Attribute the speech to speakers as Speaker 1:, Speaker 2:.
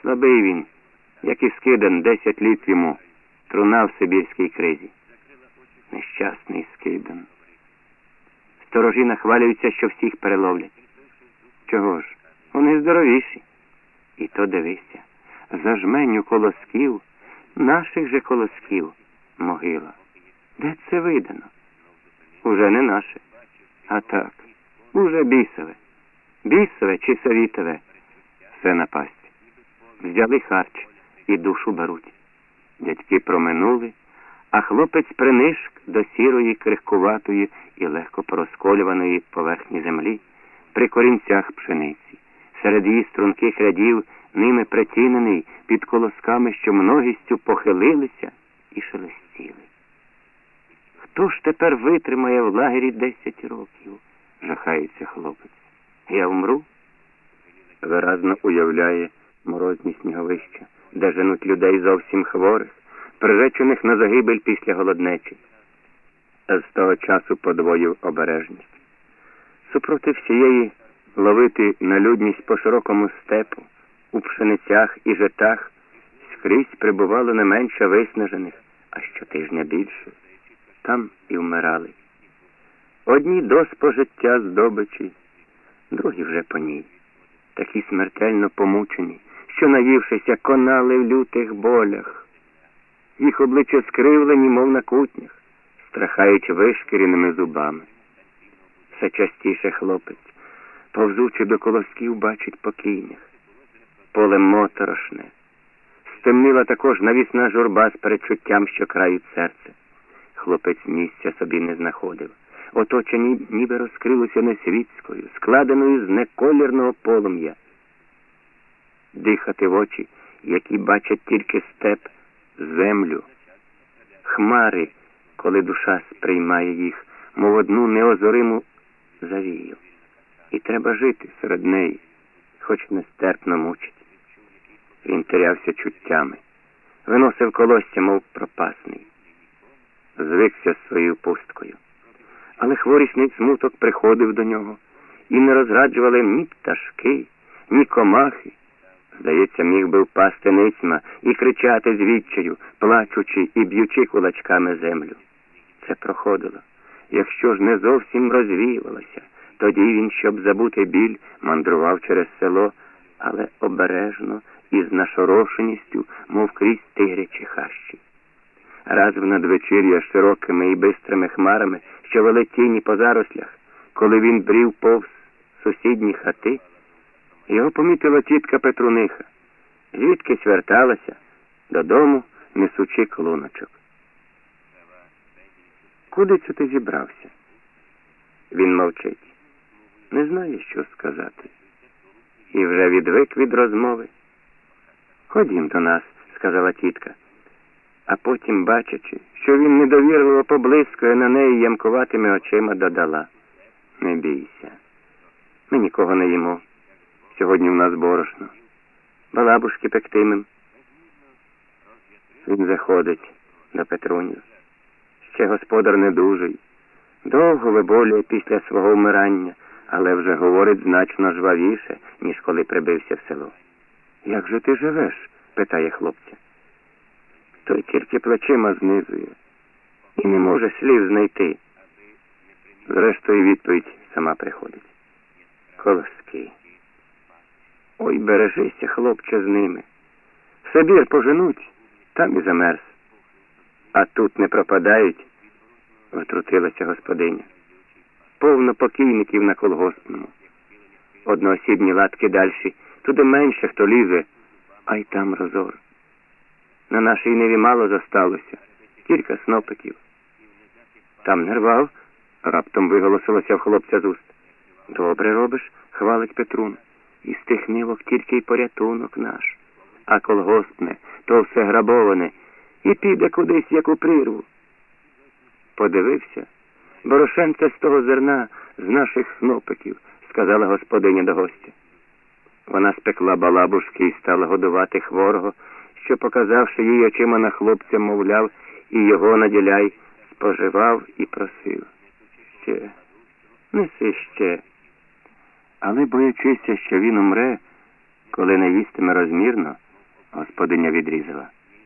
Speaker 1: Слабий він, як і скидан десять літ йому, труна в Сибірській кризі. Нещасний скидан. Сторожі нахвалюються, що всіх переловлять. Чого ж? Вони здоровіші. І то дивися, за жменю колосків, наших же колосків, могила. Де це видано? Уже не наше. А так, уже бісове. Бісове чи совітове. Все напасть. Взяли харч і душу беруть. Дядьки проминули, а хлопець принишк до сірої, крихкуватої і легко порозколюваної поверхні землі при корінцях пшениці. Серед її струнких рядів ними притінений під колосками, що многістю похилилися і шелестіли. Хто ж тепер витримає в лагері десять років? жахається хлопець. Я вмру? Виразно уявляє морозні сніговища, де женуть людей зовсім хворих, приречених на загибель після голоднечі. З того часу подвоїв обережність. Супроти всієї ловити налюдність по широкому степу, у пшеницях і житах, скрізь прибувало не менше виснажених, а щотижня більше. Там і вмирали. Одні до спожиття здобичі, другі вже по ній, такі смертельно помучені, що, наївшися, конали в лютих болях. Їх обличчя скривлені, мов на кутнях, страхаючи вишкіреними зубами. Все частіше хлопець, повзучи до колосків, бачить покійних. Поле моторошне. Стемнила також навісна журба з перечуттям, що крають серце. Хлопець місця собі не знаходив. Оточені ніби розкрилося несвітською, складеною з неколірного полум'я. Дихати в очі, які бачать тільки степ, землю, хмари, коли душа сприймає їх, мов одну неозориму завію. І треба жити серед неї, хоч нестерпно мучить. Він терявся чуттями, виносив колосся, мов пропасний, звикся своєю пусткою. Але хворісний смуток приходив до нього, і не розраджували ні пташки, ні комахи. Здається, міг би впасти ницьма і кричати з відчаю, плачучи і б'ючи кулачками землю. Це проходило. Якщо ж не зовсім розвіювалося, тоді він, щоб забути біль, мандрував через село, але обережно і з нашорошеністю, мов крізь тигрячі хащі. Раз в надвечір'я широкими і бистрими хмарами, що вели тіні по зарослях, коли він брів повз сусідні хати, його помітила тітка Петруниха, звідкись верталася додому, несучи клуночок. Куди це ти зібрався? Він мовчить. Не знає, що сказати. І вже відвик від розмови. Ходім до нас, сказала тітка. А потім, бачачи, що він недовірливо поблискує на неї ямкуватими очима, додала. Не бійся. Ми нікого не їмо. Сьогодні в нас борошно. Балабушки пектимем. Він заходить до Петрунів. Ще господар недужий. Довго виболює після свого вмирання, але вже говорить значно жвавіше, ніж коли прибився в село. Як же ти живеш? питає хлопця. Той тільки плечима знизує і не може слів знайти. Зрештою, відповідь сама приходить. Колоски. Ой, бережися, хлопче, з ними. В поженуть, там і замерз. А тут не пропадають, втрутилася господиня. Повно покійників на колгоспному. Одноосібні латки дальші, туди менше хто лізе, а й там розор. На нашій неві мало зосталося, кілька снопиків. Там не рвав, раптом виголосилося в хлопця з уст. Добре робиш, хвалить Петрун. Із тих нивок тільки й порятунок наш, а колгоспне, то все грабоване, і піде кудись, як у прірву. Подивився, Борошенце з того зерна, з наших снопиків, сказала господиня до гостя. Вона спекла балабушки і стала годувати хворого, що, показавши їй очима на хлопця, мовляв, і його наділяй, споживав і просив. Ще, неси ще. Але, боячися, що він умре, коли не їстиме розмірно, господиня відрізала.